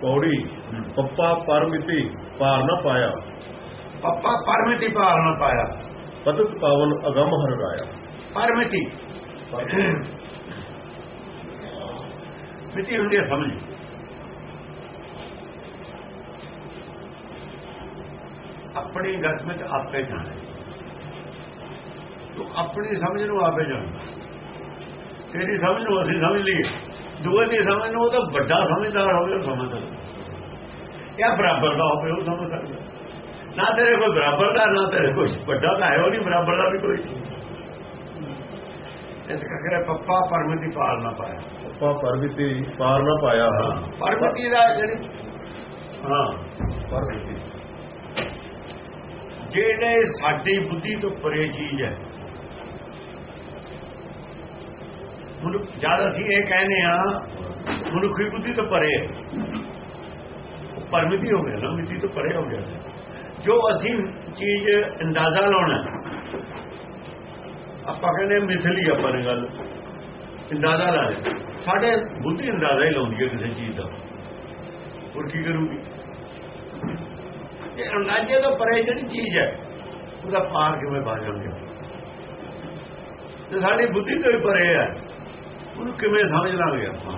ਪੌੜੀ ਪੱਪਾ ਪਰਮਿਤੀ ਪਾਰ ਨਾ ਪਾਇਆ। ਪੱਪਾ ਪਰਮਿਤੀ ਪਾਰ ਨਾ ਪਾਇਆ। ਪਤਤ ਪਾਵਨ ਅਗੰਮ ਹਰ ਰਾਇਆ। ਪਰਮਿਤੀ। ਮਿਤੀ ਹੁੰਦੀ ਹੈ ਸਮਝ। ਆਪਣੀ ਗਤ ਵਿੱਚ ਆਪੇ ਜਾਣੇ। ਤੂੰ ਆਪਣੀ ਸਮਝ ਨੂੰ ਆਪੇ ਜਾਣ। ਤੇਰੀ ਸਮਝ ਨੂੰ ਅਸੀਂ ਸਮਝ ਲਈਏ। ਦੂਏ ਦੀ ਸਮਝ ਨੂੰ ਉਹ ਤਾਂ ਵੱਡਾ ਸਮਝਦਾਰ ਹੋਵੇ ਉਹ ਸਮਝ ਸਕਦਾ ਜਾਂ ਬਰਾਬਰ ਦਾ ਹੋਵੇ ਉਹ ਸਮਝ ਸਕਦਾ। ਨਾ ਤੇਰੇ ਕੋਈ ਬਰਾਬਰ ਦਾ ਨਾ ਤੇਰੇ ਕੋਈ ਵੱਡਾ ਦਾ ਹੈ ਉਹ ਨਹੀਂ ਬਰਾਬਰ ਦਾ ਵੀ ਕੋਈ। ਇਸ ਕਰਕੇ ਪੱਪਾ ਪਰਮਤੀ ਪਾਲ ਨਾ ਪਾਇਆ। ਪੱਪਾ ਪਰਮਿਤੀ ਪਾਰ ਨਾ ਪਾਇਆ। ਪਰਮਤੀ ਦਾ ਜਿਹੜੀ ਹਾਂ ਪਰਮਿਤੀ। ਜਿਹੜੇ ਸਾਡੀ ਬੁੱਧੀ ਤੋਂ ਪਰੇ ਚੀਜ਼ ਹੈ ਮਨੁੱਖ ਜਦ ਅਸੀਂ ਇਹ ਕਹਿੰਦੇ ਆ ਮਨੁੱਖੀ ਬੁੱਧੀ ਤੋਂ ਪਰੇ ਹੈ। ਪਰਮਿਤੀ ਹੋ ਗਿਆ ਨਾ ਮਿੱਤੀ ਤੋਂ ਪਰੇ ਹੋ ਗਿਆ। ਜੋ ਅਸੀਂ ਚੀਜ਼ ਅੰਦਾਜ਼ਾ ਲਾਉਣਾ ਆਪਾਂ ਕਹਿੰਦੇ ਮਿਥਲੀ ਆਪਾਂ ਨੇ ਗੱਲ, ਅੰਦਾਜ਼ਾ ਲਾ ਲੈ ਸਾਡੇ ਬੁੱਧੀ ਅੰਦਾਜ਼ਾ ਹੀ ਲਾਉਂਦੀ ਹੈ ਕਿਸੇ ਚੀਜ਼ ਦਾ। ਹੋਰ ਕੀ ਕਰੂਗੀ? ਕਿ ਅੰਦਾਜ਼ੇ ਤੋਂ ਪਰੇ ਜਿਹੜੀ ਚੀਜ਼ ਹੈ, ਉਹਦਾ ਪਾਰ ਕਿਵੇਂ ਪਾ ਜਾਵਾਂਗੇ ਤੇ ਸਾਡੀ ਬੁੱਧੀ ਤੋਂ ਹੀ ਪਰੇ ਹੈ। ਉਹਨੂੰ ਕਿਵੇਂ ਸਮਝ ਲਾਂਗੇ ਆਪਾਂ?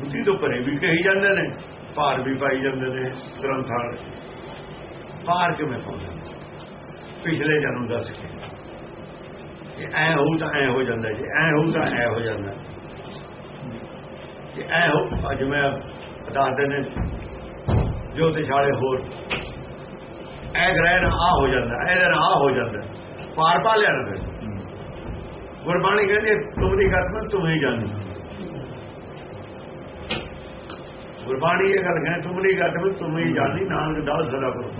ਬੁੱਧੀ ਤੋਂ ਪਰੇ ਵੀ ਕਹੀ ਜਾਂਦੇ ਨੇ, ਭਾਰ ਵੀ ਪਾਈ ਜਾਂਦੇ ਨੇ ਗ੍ਰੰਥਾਂ ਭਾਰ ਕਿਵੇਂ ਪਾਉਂਦੇ ਪਿਛਲੇ ਜਨਮ ਦੱਸ ਕੇ। ਕਿ ਐ ਹੋਊ ਤਾਂ ਐ ਹੋ ਜਾਂਦਾ ਜੇ ਐ ਹੋਊ ਤਾਂ ਐ ਹੋ ਜਾਂਦਾ ਜੇ ਐ ਹੋ ਅੱਜ ਮੈਂ ਦੱਸਦੇ ਨੇ ਜੋ ਤੇ ਹੋਰ, ਐ ਗ੍ਰਹਿ ਨਾ ਆ ਹੋ ਜਾਂਦਾ, ਇਹਦੇ ਨਾਲ ਆ ਹੋ ਜਾਂਦਾ। ਪਾਰ ਪਾ ਲਿਆ ਨਾ ਫਿਰ। ਗੁਰਬਾਣੀ ਕਹਿੰਦੀ ਤੁਮ ਦੀ ਤੂੰ ਹੀ ਜਾਣੀ। ਗੁਰਬਾਣੀ ਇਹ ਗੱਲ ਕਹਿੰਦੀ, ਤੁਮ ਦੀ ਤੂੰ ਹੀ ਜਾਣੀ। ਨਾਨਕ ਦਾਸ ਸਦਾ ਕਰੋ।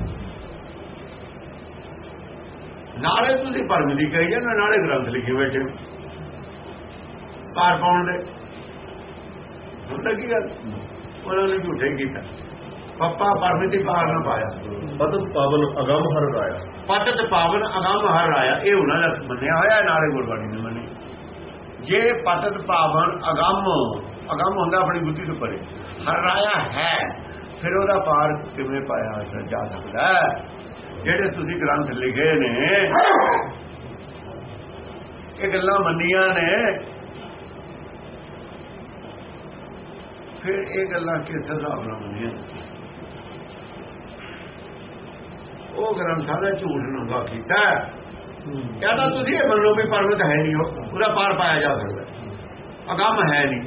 ਨਾਲੇ ਤੁਸੀਂ ਪਰਮ ਦੀ ਕਹੀ ਜਾਂਦੇ, ਨਾਲੇ ਗ੍ਰੰਥ ਲਿਖੇ ਬੈਠੇ ਹੋ। ਪਾਰ ਪਾਉਣ ਦੇ। ਹੁੰਦਾ ਕੀ ਗੱਲ? ਉਹਨਾਂ ਨੇ ਝੂਠੇ ਕੀਤਾ। ਪੱਪਾ ਪਰਮਿਤੀ ਪਾਰ ਨਾ ਪਾਇਆ। ਪਤਤ ਪਾਵਨ ਅਗੰਮ ਹਰ ਰਾਇਆ। ਪਤਤ ਪਾਵਨ ਅਗੰਮ ਹਰ ਆਇਆ ਇਹ ਉਹਨਾਂ ਦਾ ਮੰਨਿਆ ਹੋਇਆ ਨਾਲੇ ਗੁਰਬਾਣੀ ਨੇ ਮੰਨੀ। ਜੇ ਪਤਤ ਪਾਵਨ ਅਗੰਮ ਅਗੰਮ ਹੁੰਦਾ ਆਪਣੀ ਬੁੱਧੀ ਤੋਂ ਪਰੇ ਹਰ ਆਇਆ ਹੈ ਫਿਰ ਉਹਦਾ ਪਾਰ ਕਿਵੇਂ ਪਾਇਆ ਜਾ ਸਕਦਾ? ਜਿਹੜੇ ਤੁਸੀਂ ਗ੍ਰੰਥ ਲਿਖੇ ਨੇ ਇਹ ਗੱਲਾਂ ਮੰਨੀਆਂ ਨੇ। ਫਿਰ ਇਹ ਗੱਲਾਂ ਕਿਸ ਹਿਸਾਬ ਨਾਲ ਮੰਨੀਆਂ ਉਹ ਗ੍ਰੰਥਾਂ ਦਾ ਝੂਠ ਨੰਗਾ ਕੀਤਾ ਤਾਂ ਤੁਸੀਂ ਇਹ ਮੰਨੋ ਵੀ ਪਰਮਤ ਹੈ ਨਹੀਂ ਉਹ ਉਹਦਾ ਪਾਰ ਪਾਇਆ ਜਾ ਸਕਦਾ। ਅਗੰਮ ਹੈ ਨਹੀਂ।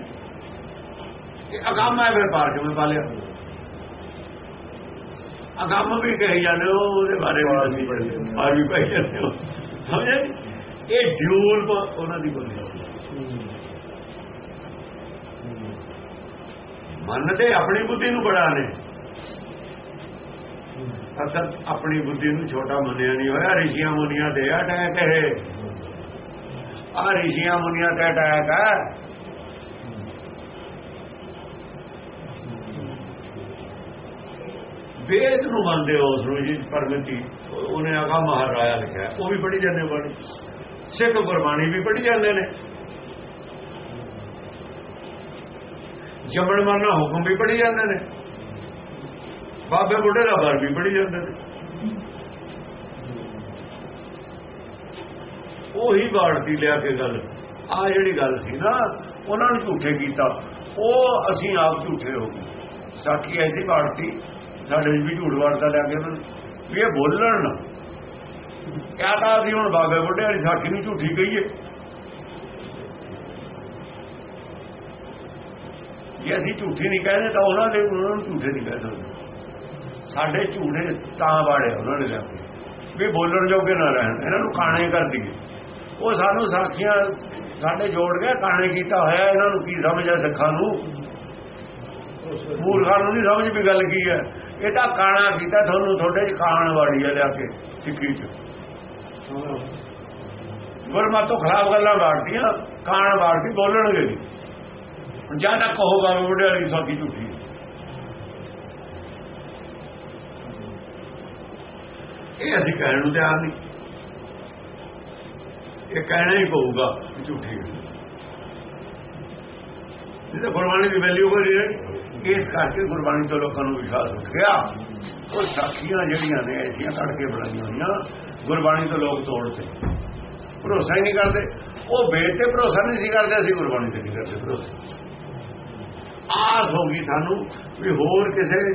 ਇਹ ਅਗੰਮ ਹੈ ਫਿਰ ਪਾਰ ਕਿਵੇਂ ਪਾ ਲਿਆ? ਅਗੰਮ ਵੀ ਕਹੀ ਜਾਂਦੇ ਉਹਦੇ ਬਾਰੇ ਵੀ ਅਸੀਂ ਪਾਰ ਵੀ ਪਾਈ ਜਾਂਦੇ ਹੋ। ਸਮਝੇ ਇਹ ਡਿਊਲ ਉਹਨਾਂ ਦੀ ਬੋਲੀ ਮੰਨਦੇ ਆਪਣੀ ਬੁੱਧੀ ਨੂੰ ਬੜਾ ਨੇ। ਅਸਲ ਆਪਣੀ ਬੁੱਧੀ ਨੂੰ ਛੋਟਾ ਮੰਨਿਆ ਨਹੀਂ ਹੋਇਆ, ਰਿਸ਼ੀਆਂ ਮੁਨੀਆਂ ਦੇ ਅਟੈਕ ਇਹ ਆ ਰਿਸ਼ੀਆਂ ਮੁਨੀਆਂ ਤੇ ਅਟੈਕ ਹੈ। ਵੇਦ ਨੂੰ ਮੰਨਦੇ ਹੋ ਉਸ ਨੂੰ ਜੀ ਪਰਮਤੀ ਉਹਨੇ ਆਗਾ ਮਹਾਰਾਜਾ ਲਿਖਿਆ, ਉਹ ਵੀ ਪੜੀ ਜਾਂਦੇ ਬਾਣੀ ਸਿੱਖ ਗੁਰਬਾਣੀ ਵੀ ਪੜੀ ਜਾਂਦੇ ਨੇ। ਜਮਣ ਮਰਨਾ ਹੁਕਮ ਵੀ ਪੜੀ ਜਾਂਦੇ ਨੇ। ਬਾਬੇ ਬੁੱਢੇ ਦਾ ਵਰ ਵੀ ਪੜੀ ਜਾਂਦੇ ਨੇ ਉਹੀ ਬਾੜਤੀ ਲਿਆ ਕੇ ਗੱਲ। ਆ ਜਿਹੜੀ ਗੱਲ ਸੀ ਨਾ, ਉਹਨਾਂ ਨੂੰ ਝੂਠੇ ਕੀਤਾ। ਉਹ ਅਸੀਂ ਆਪ ਝੂਠੇ ਹੋ ਗਏ। ਸਾਖੀ ਐਸੀ ਬਾੜਤੀ ਸਾਡੇ ਵੀ ਝੂਠ ਵਾਰਤਾ ਲਿਆ ਕੇ ਉਹਨਾਂ ਵੀ ਇਹ ਬੋਲਣ ਨਾ। ਕਿਆ ਤਾਂ ਅਸੀਂ ਹੁਣ ਬਾਬੇ ਬੁੱਢੇ ਵਾਲੀ ਸਾਖੀ ਨੂੰ ਝੂਠੀ ਕਹੀਏ। ਜੇ ਅਸੀਂ ਝੂਠੀ ਨਹੀਂ ਕਹਿੰਦੇ ਤਾਂ ਉਹਨਾਂ ਦੇ, ਉਹਨਾਂ ਨੂੰ ਝੂਠੇ ਨਹੀਂ ਕਹਿ ਸਕਦੇ। ਸਾਡੇ ਝੂਠੇ ਤਾਂ ਬਾੜੇ ਉਹਨਾਂ ਨੇ ਲਿਆ ਵੀ ਬੋਲਣ ਜੋਗੇ ਨਾ ਰਹਿਣ, ਇਹਨਾਂ ਨੂੰ ਕਾਣੇ ਕਰ ਦਈਏ। ਉਹ ਸਾਨੂੰ ਸਾਖੀਆਂ ਸਾਡੇ ਜੋੜ ਕੇ ਕਾਣੇ ਕੀਤਾ ਹੋਇਆ, ਇਹਨਾਂ ਨੂੰ ਕੀ ਸਮਝ ਆ ਸਿੱਖਾਂ ਨੂੰ? ਮੂਰਖਾਂ ਨੂੰ ਨਹੀਂ ਸਮਝ ਵੀ ਗੱਲ ਕੀ ਹੈ। ਇਹ ਤਾਂ ਕਾਣਾ ਕੀਤਾ, ਤੁਹਾਨੂੰ ਤੁਹਾਡੇ ਚ ਕਾਣ ਵਾੜੀ ਹੈ ਲਿਆ ਕੇ, ਸਿੱਖੀ ਚ। ਗੁਰਮਤੋਂ ਖਰਾਬ ਗੱਲਾਂ ਬਾੜਦੀਆਂ ਕਾਣ ਬਾੜਦੀ ਬੋਲਣਗੇ। ਨਹੀਂ ਜਾਂ ਤਾਂ ਕਹੋਗਾ ਉਹਦੇ ਵਾਲੀ ਸਾਕੀ ਝੂਠੀ। ਇਹ ਅਸੀਂ ਕਹਿਣ ਨੂੰ ਤਿਆਰ ਨਹੀਂ। ਇਹ ਕਹਿਣਾ ਹੀ ਪਊਗਾ ਝੂਠੀ ਨਹੀਂ ਗੁਰਬਾਣੀ ਦੀ ਵੈਲਿਊ ਕੋਈ ਨਹੀਂ ਰਹੀ। ਇਸ ਕਰਕੇ ਗੁਰਬਾਣੀ ਤੋਂ ਲੋਕਾਂ ਨੂੰ ਵਿਸ਼ਵਾਸ ਉੱਠ ਗਿਆ। ਉਹ ਸਾਖੀਆਂ ਜਿਹੜੀਆਂ ਨੇ, ਐਸੀਆਂ ਕੱਢ ਕੇ ਬਣਾਈਆਂ ਹੋਈਆਂ, ਗੁਰਬਾਣੀ ਤੋਂ ਲੋਕ ਤੋੜਦੇ। ਭਰੋਸਾ ਹੀ ਨਹੀਂ ਕਰਦੇ। ਉਹ ਵੇਦ ਤੇ ਭਰੋਸਾ ਨਹੀਂ ਸੀ ਕਰਦੇ, ਅਸੀਂ ਗੁਰਬਾਣੀ ਤੇ ਨਹੀਂ ਕਰਦੇ ਭਰੋਸਾ। ਆਸ ਹੋ ਗਈ ਸਾਨੂੰ ਵੀ ਹੋਰ ਕਿਸੇ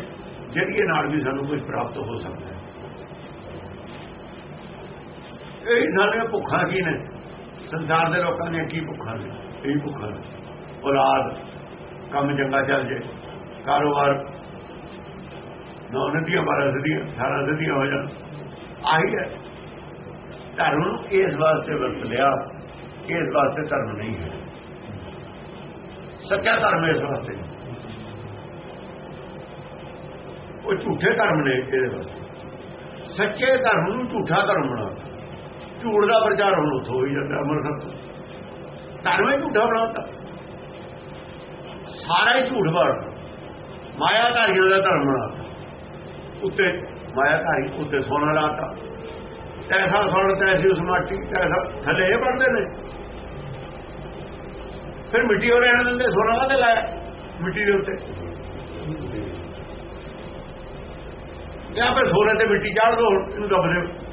ਜਰੀਏ ਨਾਲ ਵੀ ਸਾਨੂੰ ਕੁਝ ਪ੍ਰਾਪਤ ਹੋ ਸਕਦਾ ਹੈ। ਇਹ ਸਾਡੀਆਂ ਭੁੱਖਾਂ ਕੀ ਨੇ ਸੰਸਾਰ ਦੇ ਲੋਕਾਂ ਦੀਆਂ ਕੀ ਭੁੱਖਾਂ ਨੇ ਇਹ ਭੁੱਖਾਂ ਨੇ ਔਲਾਦ ਕੰਮ ਚੰਗਾ ਚੱਲ ਜੇ ਕਾਰੋਬਾਰ ਨੌ ਨਦੀਆਂ ਬਾਰਾਂ ਸਦੀਆਂ 18 ਸਦੀਆਂ ਹੋ ਜਾਣ ਆਹੀ ਹੈ ਧਰਮ ਨੂੰ ਇਸ ਵਾਸਤੇ ਵਰਤ ਲਿਆ ਇਸ ਵਾਸਤੇ ਧਰਮ ਨਹੀਂ ਹੈ ਸੱਚਾ ਧਰਮ ਇਸ ਵਾਸਤੇ ਨਹੀਂ। ਉਹ ਝੂਠੇ ਧਰਮ ਨੇ ਇਹਦੇ ਵਾਸਤੇ ਸੱਚੇ ਧਰਮ ਨੂੰ ਝੂਠਾ ਧਰਮ ਬਣਾ ਝੂਠ ਦਾ ਪ੍ਰਚਾਰ ਹੁਣ ਉੱਥੋਂ ਹੀ ਜਾਂਦਾ ਅੰਮ੍ਰਿਤਸਰ ਤੋਂ। ਧਰਮ ਹੀ ਝੂਠਾ ਬਣਾਤਾ। ਸਾਰਾ ਹੀ ਝੂਠ ਬਣਾਤਾ ਮਾਇਆਧਾਰੀਆਂ ਦਾ ਧਰਮ ਬਣਾਤਾ। ਉੱਤੇ ਮਾਇਆ ਧਾਰੀ ਉੱਤੇ ਸੋਨਾ ਲਾਤਾ। ਤੈਸਾ ਸੋਨਾ, ਤੈਸੀ ਉਸ ਮਾਟੀ, ਤੈਸਾ ਥੱਲੇ ਇਹ ਬਣਦੇ ਨੇ। ਫਿਰ ਮਿੱਟੀ ਹੋ ਰਹਿਣ ਦਿੰਦੇ, ਸੋਨਾ ਕਾਹਦੇ ਲਾਇਆ? ਮਿੱਟੀ ਦੇ ਉੱਤੇ। ਜਾਂ ਫਿਰ ਸੋਨੇ ਤੇ ਮਿੱਟੀ ਚਾੜ ਦੋ ਇਹਨੂੰ ਦੱਬ ਦਿਓ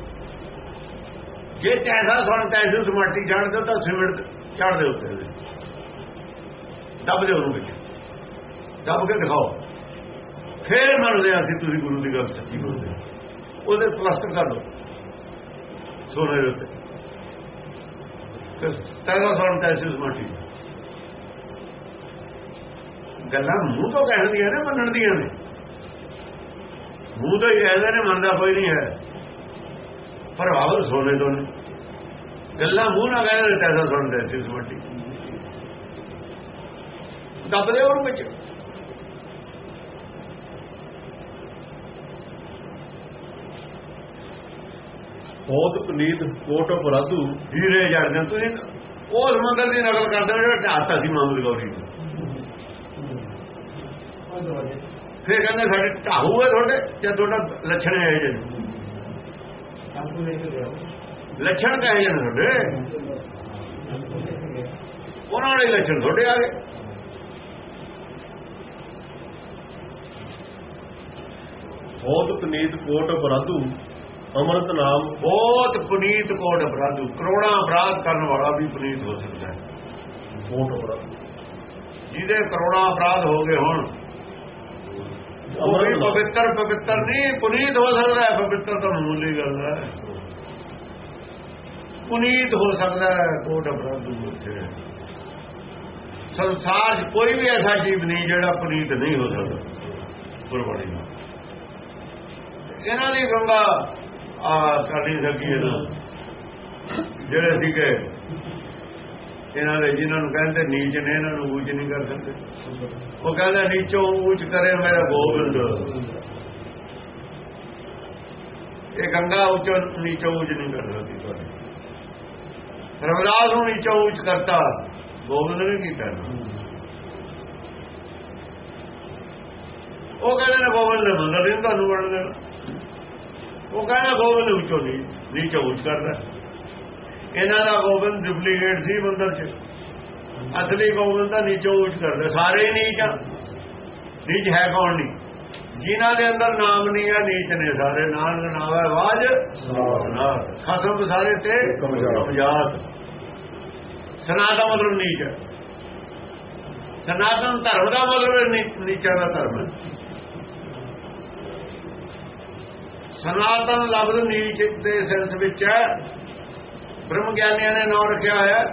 ਜੇ ਤੈਸਾ ਸੋਨਾ ਤੈਸੀ ਉਸ ਮਾਟੀ ਦਿਓ ਤਾਂ ਸਿਮਟ ਚਾੜ ਉੱਤੇ ਦੱਬ ਦਿਓ ਉਹਨੂੰ ਵਿੱਚ। ਦੱਬ ਕੇ ਦਿਖਾਓ। ਫੇਰ ਮੰਨਦੇ ਹਾਂ ਅਸੀਂ ਤੁਸੀਂ ਗੁਰੂ ਦੀ ਗੱਲ ਸੱਚੀ ਬੋਲਦੇ ਹੋ। ਉਹਦੇ ਪਲਾਸਟਰ ਕਰ ਲਓ। ਸੋਨੇ ਦੇ ਉੱਤੇ। ਫਿਰ ਤੈਸਾ ਸੋਨਾ ਤੈਸੀ ਉਸ ਗੱਲਾਂ ਮੂੰਹ ਤੋਂ ਕਹਿਣ ਦੀਆਂ ਨੇ, ਮੰਨਣ ਦੀਆਂ ਨੇ। ਮੂੰਹ ਤੋਂ ਹੀ ਕਹਿੰਦੇ ਨੇ, ਮੰਨਦਾ ਕੋਈ ਨਹੀਂ ਹੈ। ਪਰ ਆਵਰ ਸੋਨੇ ਤੋਂ ਨੇ ਗੱਲਾਂ ਮੂੰਹ ਨਾਲ ਕਹਿੰਦੇ ਨੇ ਤੈਸਾ ਸੁਣਦੇ ਸੀ ਉਸ ਮੱਟੀ ਦੱਬਦੇ ਉਹਨੂੰ ਵਿੱਚ। ਬਹੁਤ ਪਨੀਤ ਕੋਟ ਬਰਾਦੂ ਹੀਰੇ ਜੜਦੇ ਤੁਸੀਂ ਉਸ ਮੰਦਰ ਦੀ ਨਕਲ ਕਰਦੇ ਹੋ ਜਿਹੜਾ ਢਾਤਾ ਸੀ ਮਾਮੂਦ ਗੌਰੀ ਨੂੰ ਫਿਰ ਕਹਿੰਦੇ ਸਾਡੇ ਢਾਹੂ ਹੈ ਤੁਹਾਡੇ ਜਾਂ ਤੁਹਾਡਾ ਲੱਛਣ ਹੈ। ਜੇ ਲੱਛਣ ਕਹੇ ਜੇ ਤੁਹਾਡੇ? ਉਹਨਾਂ ਵਾਲੇ ਲੱਛਣ ਤੁਹਾਡੇ ਆ ਗਏ। ਬਹੁਤ ਪਨੀਤ ਕੋਟ ਬਰਾਦੂ ਅੰਮ੍ਰਿਤ ਨਾਮ। ਬਹੁਤ ਪੁਨੀਤ ਕੋਟ ਅਪਰਾਧੂ ਕਰੋੜਾਂ ਅਪਰਾਧ ਕਰਨ ਵਾਲਾ ਵੀ ਪੁਨੀਤ ਹੋ ਸਕਦਾ ਹੈ। ਕੋਟ ਬਰਾਦੂ ਜਿਹਦੇ ਕਰੋੜਾਂ ਅਪਰਾਧ ਹੋ ਗਏ ਹੁਣ ਉਹ ਵੀ ਪਵਿੱਤਰ ਪਵਿੱਤਰ ਨਹੀਂ ਪੁਨੀਤ ਹੋ ਸਕਦਾ ਹੈ ਪਵਿੱਤਰ ਤਾਂ ਮੂਲੀ ਗੱਲ ਹੈ। ਪੁਨੀਤ ਹੋ ਸਕਦਾ ਹੈ ਕੋਟ ਅਪਰਾਧੂ ਉੱਥੇ ਸੰਸਾਰ 'ਚ ਕੋਈ ਵੀ ਐਸਾ ਜੀਵ ਨਹੀਂ ਜਿਹੜਾ ਪੁਨੀਤ ਨਹੀਂ ਹੋ ਸਕਦਾ ਗੁਰਬਾਣੀ ਨਾਲ। ਇਹਨਾਂ ਦੀ ਗੰਗਾ ਆ ਕਰ ਨਹੀਂ ਸਕੀ ਇਹਨਾਂ ਜਿਹੜੇ ਸੀਗੇ, ਇਹਨਾਂ ਦੇ ਜਿਨ੍ਹਾਂ ਨੂੰ ਕਹਿੰਦੇ ਨੀਚ ਨੇ, ਇਹਨਾਂ ਨੂੰ ਉੱਚ ਨਹੀਂ ਕਰ ਸਕਦੇ। ਉਹ ਕਹਿੰਦਾ ਨੀਚੋਂ ਉੱਚ ਕਰੇ ਮੇਰਾ ਗੋਬਿੰਦ। ਇਹ ਗੰਗਾ ਉੱਚੋਂ ਨੀਚੋਂ ਉੱਚ ਨਹੀਂ ਕਰ ਸਕਦੀ ਤੁਹਾਡੀ। ਰਵਿਦਾਸ ਨੂੰ ਨੀਚੋਂ ਉੱਚ ਕਰਤਾ ਗੋਬਿੰਦ ਨੇ ਕੀਤਾ ਉਹ ਕਹਿੰਦੇ ਨੇ ਗੋਬਿੰਦ ਨੇ ਮੰਦਰ ਨਹੀਂ ਤੁਹਾਨੂੰ ਬਣ ਦੇਣਾ। ਉਹ ਕਹਿੰਦਾ ਗੋਬਿੰਦ ਉੱਚੋਂ ਨਹੀਂ ਨੀਚੋਂ ਉੱਚ ਕਰਦਾ ਇਹਨਾਂ ਦਾ ਗੋਬਿੰਦ ਡੁਪਲੀਕੇਟ ਸੀ ਮੰਦਰ 'ਚ। ਅਸਲੀ ਗੋਬਿੰਦ ਤਾਂ ਨੀਚੋਂ ਉੱਚ ਕਰਦਾ ਸਾਰੇ ਹੀ ਨੀਚ ਨੀਚ ਹੈ ਕੌਣ ਨਹੀਂ ਜਿਨ੍ਹਾਂ ਦੇ ਅੰਦਰ ਨਾਮ ਨਹੀਂ ਆ ਨੀਚ ਨੇ ਸਾਰੇ। ਨਾਮ ਨਾਮ ਹੈ ਵਾਜ ਖਸਮ ਸਾਰੇ ਤੇ ਕਮਜਾਤ ਸਨਾਤਨ ਮਤਲਬ ਨੀਚ। ਹੈ ਸਨਾਤਨ ਧਰਮ ਦਾ ਮਤਲਬ ਨੀਚਾਂ ਦਾ ਧਰਮ ਹੈ। ਸਨਾਤਨ ਲਫ਼ਜ਼ ਨੀਚ ਦੇ ਸੈਂਸ ਵਿੱਚ ਹੈ। ਬ੍ਰਹਮ ਗਿਆਨੀਆਂ ਨੇ ਨਾਮ ਰੱਖਿਆ ਹੋਇਆ ਹੈ।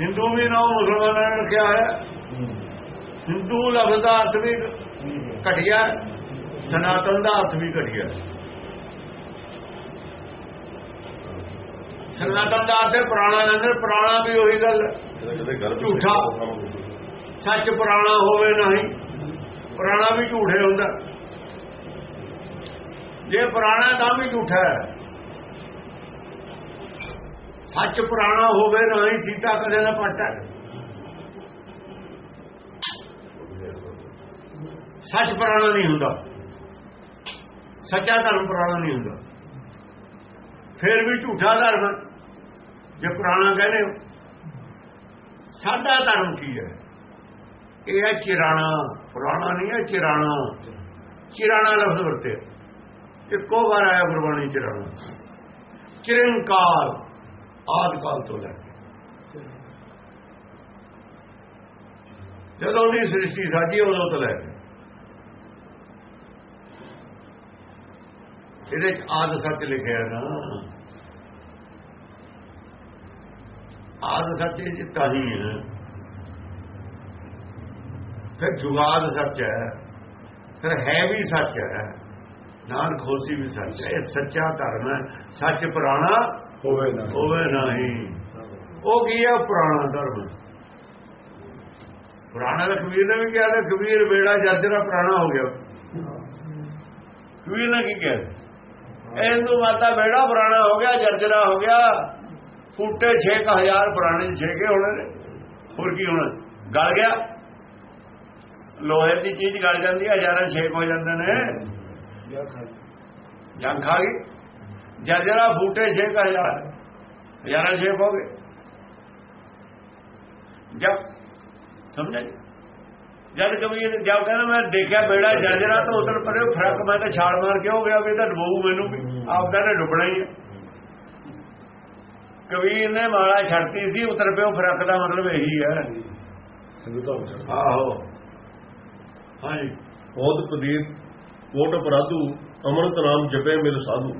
ਹਿੰਦੂ ਵੀ ਨਾਮ ਮੁਸਲਮਾਨਾਂ ਨੇ ਰੱਖਿਆ ਹੋਇਆ ਹੈ। ਹਿੰਦੂ ਲਫ਼ਜ਼ ਦਾ ਅਰਥ ਵੀ ਘਟਿਆ ਸਨਾਤਨ ਦਾ ਅਰਥ ਵੀ ਘਟਿਆ। ਸਨਾਤਨ ਦਾ ਅਰਥ ਪੁਰਾਣਾ ਲੈਂਦੇ ਪੁਰਾਣਾ ਵੀ ਉਹੀ ਗੱਲ। ਝੂਠਾ। ਸੱਚ ਪੁਰਾਣਾ ਹੋਵੇ ਨਹੀਂ ਪੁਰਾਣਾ ਵੀ ਝੂਠੇ ਹੁੰਦਾ। ਜੇ ਪੁਰਾਣਾ ਤਾਂ ਵੀ ਝੂਠਾ ਹੈ। ਸੱਚ ਪੁਰਾਣਾ ਹੋਵੇ ਨਹੀਂ ਸੀਤਾ ਕਦੇ ਨਾ ਪਟਾ ਸੱਚ ਪੁਰਾਣਾ ਨਹੀਂ ਹੁੰਦਾ। ਸੱਚਾ ਧਰਮ ਪੁਰਾਣਾ ਨਹੀਂ ਹੁੰਦਾ। ਫਿਰ ਵੀ ਝੂਠਾ ਧਰਮ ਜੇ ਪੁਰਾਣਾ ਕਹਿੰਦੇ ਹੋ। ਸਾਡਾ ਧਰਮ ਕੀ ਹੈ? ਇਹ ਹੈ ਚਿਰਾਣਾ। ਪੁਰਾਣਾ ਨਹੀਂ ਹੈ ਚਿਰਾਣਾ। ਚਿਰਾਣਾ ਲਫ਼ਜ਼ ਵਰਤੇ। ਇੱਕੋ ਵਾਰ ਆਇਆ ਗੁਰਬਾਣੀ ਚਿਰਾਣਾ। ਚਿਰੰਕਾਲ ਆਦ ਕਾਲ ਤੋਂ ਲੈ ਕੇ। ਜਦੋਂ ਦੀ ਸ੍ਰਿਸ਼ਟੀ ਸਾਜੀ ਉਦੋਂ ਤੋਂ ਲੈ ਕੇ। ਇਹਦੇ ਚ ਆਦ ਸੱਚ ਲਿਖਿਆ ਨਾ। ਆਦ ਸੱਚ ਇਹ ਤਾਂ ਹੀ ਹੈ। ਫਿਰ ਜੁਗਾਦ ਸੱਚ ਹੈ ਫਿਰ ਹੈ ਵੀ ਸੱਚ ਹੈ ਨਾਨ ਖੋਸੀ ਵੀ ਸੱਚ ਹੈ। ਇਹ ਸੱਚਾ ਧਰਮ ਹੈ ਸੱਚ ਪੁਰਾਣਾ ਹੋਵੇ ਨਾ। ਹੋਵੇ ਨਹੀਂ। ਉਹ ਕੀ ਹੈ? ਪੁਰਾਣਾ ਧਰਮ। ਪੁਰਾਣਾ ਦਾ ਕਬੀਰ ਨੇ ਵੀ ਕਿਹਾ ਕਬੀਰ ਬੇੜਾ ਜੱਜਰਾ ਪੁਰਾਣਾ ਹੋ ਗਿਆ। ਕਬੀਰ ਨੇ ਕੀ ਕਿਹਾ? ਇਹਨੂੰ ਮਾਤਾ ਬੇੜਾ ਪੁਰਾਣਾ ਹੋ ਗਿਆ, ਜਰਜਰਾ ਹੋ ਗਿਆ। ਫੁੱਟੇ 6000 ਪੁਰਾਣੇ ਛੇਕੇ ਹੋਣੇ ਨੇ। ਹੋਰ ਕੀ ਹੋਣਾ? ਗਲ ਗਿਆ। ਲੋਹੇ ਦੀ ਚੀਜ਼ ਗਲ ਜਾਂਦੀ ਹੈ ਹਜ਼ਾਰਾਂ ਛੇਕ ਹੋ ਜਾਂਦੇ ਨੇ। ਜੰਗ ਖਾ ਗਈ। ਜਰਜਰਾ ਫੁੱਟੇ 6000 ਹਜ਼ਾਰਾਂ। ਛੇਕ ਹੋ ਗਏ। ਜਦ ਸਮਝੇ ਜਦ ਕਬੀਰ ਜਦ ਕਹਿੰਦਾ ਮੈਂ ਦੇਖਿਆ ਬੇੜਾ ਜਰਜਰਾ ਤਾਂ ਉਧਰ ਪਰੇ ਫ਼ਰਕ ਮੈਂ ਤਾਂ ਛਾਲ ਮਾਰ ਕੇ ਹੋ ਗਿਆ ਵੀ ਤਾਂ ਡਬੂ ਮੈਨੂੰ ਵੀ। ਆਪ ਕਹਿੰਦੇ ਡੁੱਬਣਾ ਹੀ ਹੈ ਕਬੀਰ ਨੇ ਮਾਲਾ ਛੱਡਤੀ ਸੀ ਉਤਰ ਪਿਓ ਫ਼ਰਕ ਦਾ ਮਤਲਬ ਇਹੀ ਹੈ। ਆਹੋ। ਹਾਂਜੀ। ਬਹੁਤ ਪਦੀਪ ਕੋਟ ਅਪਰਾਧੂ ਅੰਮ੍ਰਿਤ ਨਾਮ ਜਪੇ ਮਿਲ ਸਾਧੂ।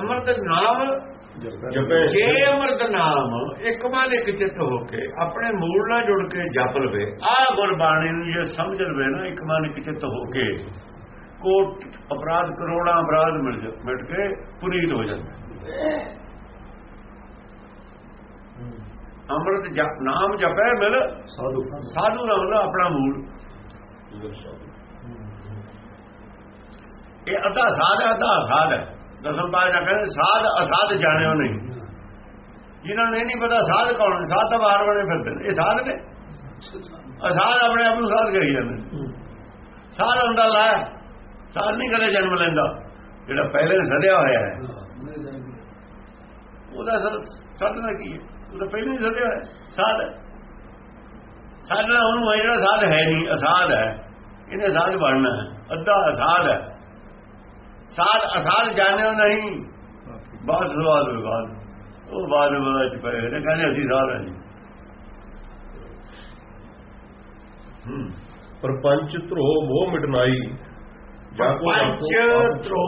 ਅਮਰਤ ਨਾਮ ਜੇ ਅਮਰਤ ਨਾਮ ਇੱਕ ਮਨ ਇੱਕ ਚਿੱਤ ਹੋ ਕੇ ਆਪਣੇ ਮੂਲ ਨਾਲ ਜੁੜ ਕੇ ਜਪ ਲਵੇ ਆਹ ਗੁਰਬਾਣੀ ਨੂੰ ਜੇ ਸਮਝ ਲਵੇ ਨਾ ਇੱਕ ਮਨ ਇੱਕ ਚਿੱਤ ਹੋ ਕੇ ਕੋਟ ਅਪਰਾਧ ਕਰੋੜਾਂ ਅਪਰਾਧ ਮਿਲ ਜਾ ਮਿਟ ਕੇ ਪੁਨੀਤ ਹੋ ਜਾਂਦਾ। ਅੰਮ੍ਰਿਤ ਜਪ ਨਾਮ ਜਪੈ ਮਿਲ ਸਾਧੂ ਸਾਧੂ ਦਾ ਮਤਲਬ ਆਪਣਾ ਮੂਲ। ਇਹ ਅੱਧਾ ਸਾਧ ਹੈ ਅੱਧਾ ਅਸਾਧ ਹੈ। ਦਸਮ ਪਾਸ਼ਾ ਕਹਿੰਦੇ, ਸਾਧ ਅਸਾਧ ਜਾਣਿਓ ਨਹੀਂ। ਜਿਨ੍ਹਾਂ ਨੂੰ ਇਹ ਨਹੀਂ ਪਤਾ ਸਾਧ ਕੌਣ ਸਾਧ ਤਾਂ ਬਾਹਰ ਬਣੇ ਫਿਰਦੇ ਨੇ। ਇਹ ਸਾਧ ਨੇ। ਅਸਾਧ ਆਪਣੇ ਆਪ ਨੂੰ ਸਾਧ ਕਰੀ ਜਾਂਦੇ ਨੇ। ਸਾਧ ਹੁੰਦਾ ਲਾ, ਸਾਧ ਨਹੀਂ ਕਦੇ ਜਨਮ ਲੈਂਦਾ। ਜਿਹੜਾ ਪਹਿਲੇ ਸਦਿਆ ਹੋਇਆ ਹੈ। ਉਹਦਾ ਸਾਧਨਾ ਕੀ ਹੈ? ਉਹ ਤਾਂ ਪਹਿਲੇ ਹੀ ਸਦਿਆ ਹੋਇਆ। ਸਾਧ। ਹੈ। ਸਾਧਨਾ ਉਹਨੂੰ ਹੈ ਜਿਹੜਾ ਸਾਧ ਹੈ ਨਹੀਂ, ਅਸਾਧ ਹੈ। ਇਹਨੇ ਸਾਧ ਬਣਨਾ ਹੈ। ਅੱਧਾ ਅਸਾਧ ਹੈ। ਸਾਧ ਅਸਾਧ ਜਾਣਿਓ ਨਹੀਂ। ਬਾਤ ਸਵਾਲ ਵਿਵਾਦ ਉਹ ਬਾਦ ਵਿੱਚ ਪਏ ਨੇ ਕਹਿੰਦੇ ਅਸੀਂ ਸਾਧ ਹਾਂ ਜੀ। ਪਰਪੰਚ ਧਰੋ ਮੋਹ ਮਿਟਨਾਈ। ਜਾ ਕੋ ਪੰਚ ਧਰੋ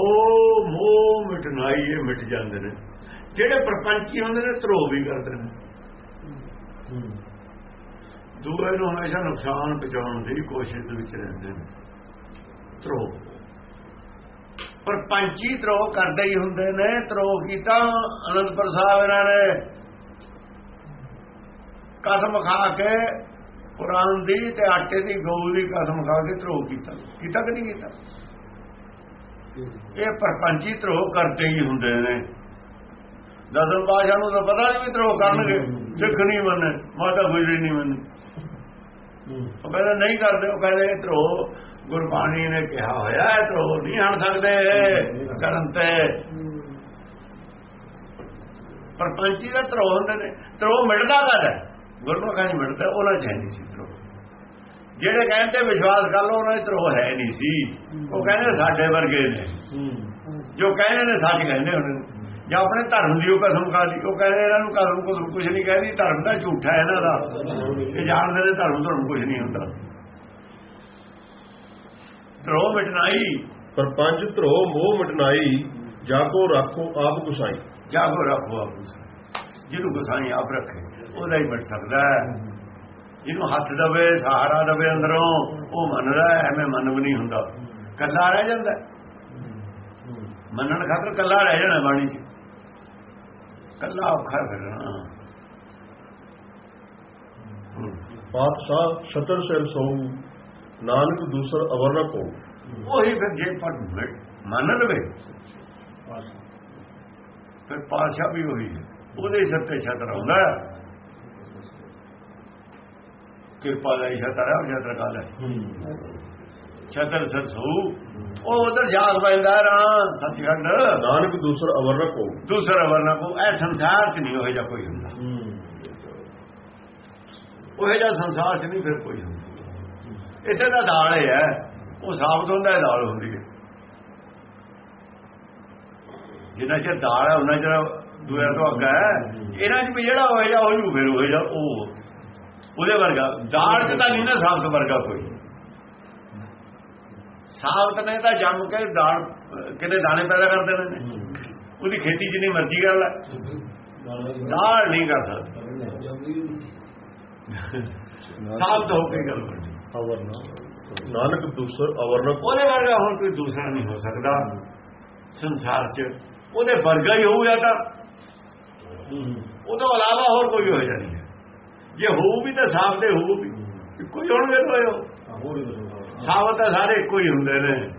ਮੋਹ ਮਿਟਨਾਈ ਇਹ ਮਿਟ ਜਾਂਦੇ ਨੇ। ਜਿਹੜੇ ਪ੍ਰਪੰਚੀ ਹੁੰਦੇ ਨੇ ਧਰੋ ਵੀ ਕਰਦੇ ਨੇ। ਦੂਏ ਨੂੰ ਹਮੇਸ਼ਾ ਨੁਕਸਾਨ ਪਹੁੰਚਾਉਣ ਦੀ ਕੋਸ਼ਿਸ਼ ਦੇ ਵਿੱਚ ਰਹਿੰਦੇ ਨੇ। ਧਰੋ ਪਰ ਪੰਚੀ ਧਰੋ ਕਰਦੇ ਹੀ ਹੁੰਦੇ ਨੇ ਧਰੋ ਕੀਤਾ ਅਨੰਦਪੁਰ ਸਾਹਿਬ ਇਹਨਾਂ ਨੇ। ਕਸਮ ਖਾ ਕੇ ਕੁਰਾਨ ਦੀ ਤੇ ਆਟੇ ਦੀ ਗਊ ਦੀ ਕਸਮ ਖਾ ਕੇ ਧਰੋ ਕੀਤਾ। ਕੀਤਾ ਕਿ ਨਹੀਂ ਕੀਤਾ? ਇਹ ਪਰਪੰਚੀ ਧਰੋ ਕਰਦੇ ਹੀ ਹੁੰਦੇ ਨੇ। ਦਸਮ ਪਾਸ਼ਾ ਨੂੰ ਤਾਂ ਪਤਾ ਨਹੀਂ ਵੀ ਧਰੋ ਕਰਨਗੇ। ਸਿੱਖ ਨਹੀਂ ਮੰਨੇ ਮਾਤਾ ਗੁਜਰੀ ਨਹੀਂ ਮੰਨੇ। ਉਹ ਕਹਿੰਦੇ ਨਹੀਂ ਕਰਦੇ। ਉਹ ਕਹਿੰਦੇ ਇਹ ਧਰੋ ਗੁਰਬਾਣੀ ਨੇ ਕਿਹਾ ਹੋਇਆ ਹੈ ਧਰੋ ਨਹੀਂ ਹਣ ਸਕਦੇ ਕਰਨ ਤੇ। ਪਰ ਪੰਚੀ ਦਾ ਧਰੋ ਹੁੰਦੇ ਨੇ। ਧਰੋ ਮਿਟਦਾ ਕਦ ਹੈ? ਗੁਰਮੁਖਾਂ ਨਹੀਂ ਮਿਟਦਾ, ਉਹਨਾਂ ਚ ਹੈ ਨਹੀਂ ਸੀ ਧਰੋ ਜਿਹੜੇ ਕਹਿੰਦੇ ਵਿਸ਼ਵਾਸ ਕਰ ਲਓ, ਉਹਨਾਂ ਦੀ ਧਰੋ ਹੈ ਨਹੀਂ ਸੀ। ਉਹ ਕਹਿੰਦੇ ਸਾਡੇ ਵਰਗੇ ਨੇ। ਜੋ ਕਹਿੰਦੇ ਨੇ, ਸੱਚ ਕਹਿੰਦੇ ਉਹਨਾਂ ਨੇ। ਜਾਂ ਆਪਣੇ ਧਰਮ ਦੀ ਉਹ ਕਸਮ ਖਾ ਲਈ। ਉਹ ਕਹਿੰਦੇ ਇਹਨਾਂ ਨੂੰ ਕਸਮ ਕੁਝ ਕੁਝ ਨਹੀਂ ਕਹਿੰਦੀ, ਧਰਮ ਦਾ ਝੂਠਾ ਹੈ ਇਹਨਾਂ ਦਾ। ਇਹ ਜਾਣਦੇ ਨੇ ਧਰਮ ਧਰਮ ਕੁਝ ਨਹੀਂ ਹੁੰਦਾ। ਧਰੋ ਮਿਟਨਾਈ ਪਰਪੰਚ ਧਰੋ ਮੋਹ ਮਿਟਨਾਈ ਜਾ ਕੋ ਰੱਖੋ ਆਪ ਗੁਸਾਈ ਜਾਗੋ ਰੱਖੋ ਆਪ ਨੂੰ। ਜਿਹਨੂੰ ਗੁਸਾਈ ਆਪ ਰੱਖੇ ਉਹਦਾ ਹੀ ਮਿਟ ਸਕਦਾ ਹੈ ਜਿਹਨੂੰ ਹੱਥ ਦਵੇ ਸਹਾਰਾ ਦਵੇ ਅੰਦਰੋਂ ਉਹ ਮੰਨਦਾ ਐਵੇਂ ਮਨ ਵੀ ਨਹੀਂ ਹੁੰਦਾ ਕੱਲਾ ਰਹਿ ਜਾਂਦਾ। ਮੰਨਣ ਖਾਤਰ ਕੱਲਾ ਰਹਿ ਜਾਣਾ ਬਾਣੀ 'ਚ ਕੱਲਾ ਔਖਾ ਫਿਰਨਾ। ਪਾਤਸ਼ਾਹ ਛਤਰ ਸਿਰ ਸੋਊ ਨਾਨਕ ਦੂਸਰ ਅਵਰ ਨ ਕੋ ਉਹੀ ਫਿਰ ਜੇ ਪਰ ਮੰਨ ਲਵੇ ਫਿਰ ਪਾਸ਼ਾ ਵੀ ਉਹੀ ਹੈ। ਉਹਦੇ ਸਿਰ ਤੇ ਛਤਰ ਆਉਂਦਾ। ਕਿਰਪਾ ਦਾ ਹੀ ਛਤਰ ਹੈ ਉਹ ਛਤਰ ਕਾਲ ਹੈ? ਛਤਰ ਸਰਸੂ ਉਹ ਉਧਰ ਜਾਗ ਪੈਂਦਾ ਰਾਂ ਸੱਚਖੰਡ। ਨਾਨਕ ਦੂਸਰ ਅਵਰ ਨ ਕੋ ਦੂਸਰਾ ਵਰਨਾ ਕੋ ਇਹ ਸੰਸਾਰ 'ਚ ਨਹੀਂ ਜਾ ਕੋਈ ਹੁੰਦਾ। ਉਹ ਜਿਹਾ ਸੰਸਾਰ 'ਚ ਨਹੀਂ ਫਿਰ ਕੋਈ ਹੁੰਦਾ। ਇੱਥੇ ਤਾਂ ਦਾਲ ਹੈ ਉਹ ਸਾਬਤ ਹੁੰਦਾ ਹੈ, ਦਾਲ ਹੁੰਦੀ ਹੈ। ਜਿੰਨਾ ਚਿਰ ਦਾਲ ਹੈ ਉਹਨਾਂ ਚਿਰ ਦੂਆ ਤੋਂ ਅੱਗਾ ਹੈ। ਇਹਨਾਂ 'ਚ ਵੀ ਜਿਹੜਾ ਹੋਏਗਾ ਉਹ ਹੋ ਜੂ, ਫਿਰ ਹੋਏ ਉਹ। ਉਹਦੇ ਵਰਗਾ। ਦਾਲ 'ਚ ਤਾਂ ਨਹੀਂ ਨਾ ਸਾਬਤ ਵਰਗਾ ਕੋਈ। ਸਾਬਤ ਨੇ ਤਾਂ ਜੰਮ ਕੇ ਦਾਲ, ਕਿਤੇ ਦਾਣੇ ਪੈਦਾ ਕਰ ਦੇਣੇ ਨੇ। ਉਹਦੀ ਖੇਤੀ ਜਿੰਨੀ ਮਰਜ਼ੀ ਕਰ ਲੈ। ਦਾਲ ਨਹੀਂ ਕਰ ਸਕਦਾ ਸਾਬਤ ਹੋ ਕੇ ਗੱਲ ਅਵਰਨਾ। ਨਾਨਕ ਦੂਸਰ ਅਵਰਨਾ। ਉਹਦੇ ਵਰਗਾ ਹੋਰ ਕੋਈ ਦੂਸਰਾ ਨਹੀਂ ਹੋ ਸਕਦਾ। ਸੰਸਾਰ 'ਚ ਉਹਦੇ ਵਰਗਾ ਹੀ ਹੋਊਗਾ ਤਾਂ। ਉਹ ਤੋਂ ਇਲਾਵਾ ਹੋਰ ਕੋਈ ਹੋ ਜਾਣੀ ਹੈ। ਜੇ ਹੋਊ ਵੀ ਤਾਂ ਸਾਫ਼ ਦੇ ਹੋਊ ਵੀ ਇੱਕੋ ਹੀ ਹੋਣਗੇ ਦੋਏ ਸਾਫ਼ ਤਾਂ ਸਾਰੇ ਇੱਕੋ ਹੀ ਹੁੰਦੇ ਨੇ।